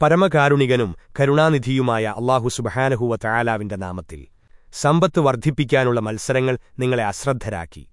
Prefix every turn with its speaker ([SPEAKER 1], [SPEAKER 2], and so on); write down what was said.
[SPEAKER 1] പരമകാരുണികനും കരുണാനിധിയുമായ അള്ളാഹു സുബഹാനഹുവ തയാലാവിന്റെ നാമത്തിൽ സമ്പത്ത് വർദ്ധിപ്പിക്കാനുള്ള മത്സരങ്ങൾ നിങ്ങളെ അശ്രദ്ധരാക്കി.